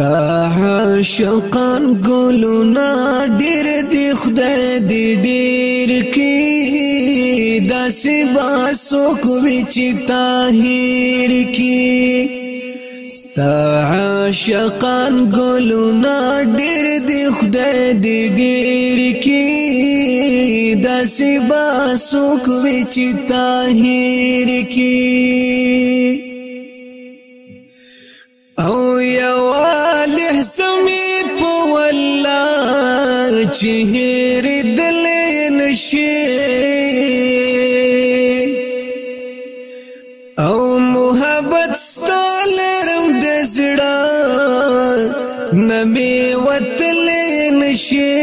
ستا عاشقان ګلونا ډېر دی خدای دی ډېر کی داسې با سوک وچ طاهر کی ستا عاشقان ګلونا ډېر دی خدای دی ډېر کی داسې با سوک وچ طاهر کی او یو شهیر دل نشي او محبت ستالرم د زړه نبي وتل نشي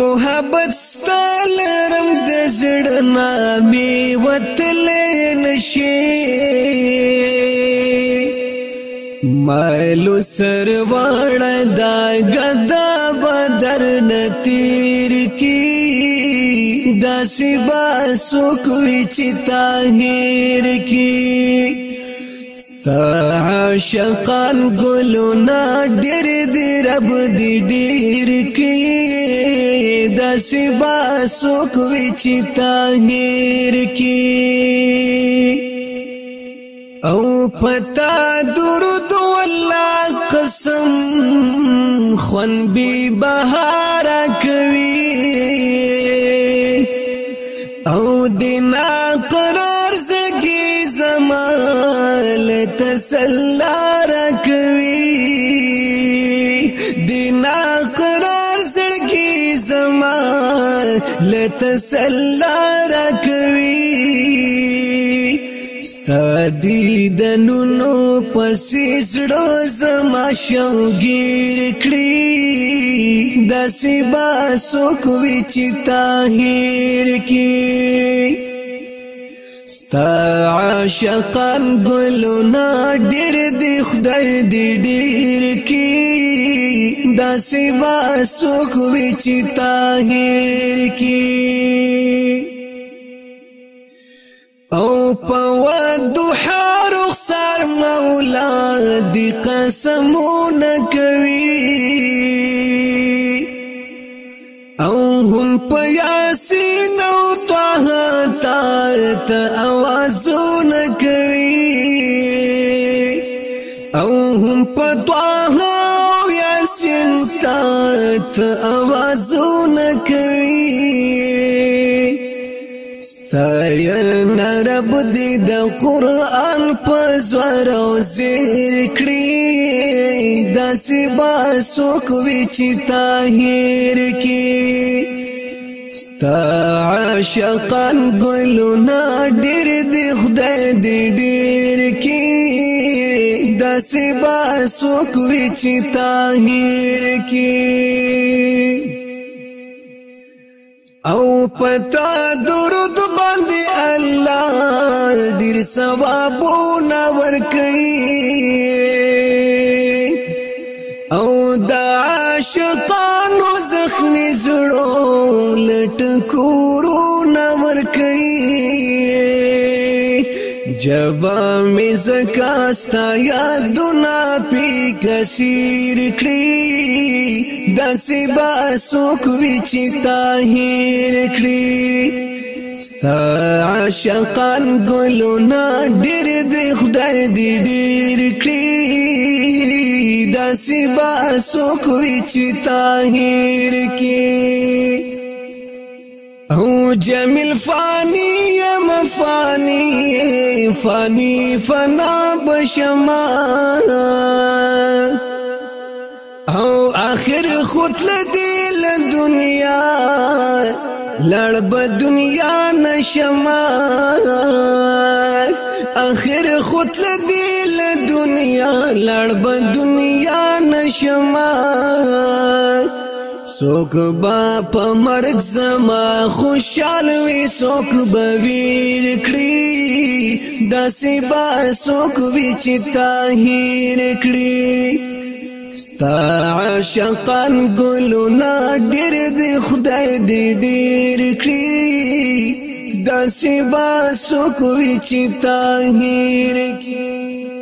محبت ستالرم د زړه نبي وتل نشي مایلو سر وړ دا غدا بدر نتیر کی داسی با سوکوی چی تاهیر کی ستا عاشقان گلونا ډیر دی رب دی ډیر کی داسی با سوکوی چی تاهیر کی او پتا دو موسم خون بی بهار کوي او دینا قرار زګي زمال تسلار کوي دینا قرار زړګي زمال تسلار کوي دی دنونو پسې زړه زما شوګیر کړی داسې با سوک وچ تاهیر کی ستا عاشقان ګلونا ډېر دی خدای دی ډېر کی داسې با سوک وچ تاهیر کی او په هر مولا دی قسمون کوي او هم پیاسی نو طه تات اوازون کوي او هم پطه او یاسین تات اوازون کوي ستاین رب دې د قران په زور او زیر کړی داسې با سوک وچ طاهر کی ستا عاشقان ګلونا ډېر دې خدای دې ډېر کی داسې با سوک وچ طاهر کی او پتا درود باندې الله ډیر ثوابونه ورکړي او د عاشقانو زخمی زړو لټ کورونه ورکړي جبا می زکاستا یادونا پی کثیر کړی داسې با سوک وچ تاهیر کړی ستا عاشقان ګلونا ډېر دې خدای دې ډېر کړی داسې با سوک وچ تاهیر کړی جمیل فانی یم فانی فانی فنا بشما او آخر خود لدی لدنیا لړ به دنیا نشما اخر خود لدی لدنیا لړ به دنیا نشما سوک با پا مرگ زما خوشحال وی سوک بویر کڑی داسی با سوک وی چی تاہیر کڑی ستا عشقان گلونا ڈیر دی خدای دی ڈیر کڑی داسی با سوک وی چی تاہیر کڑی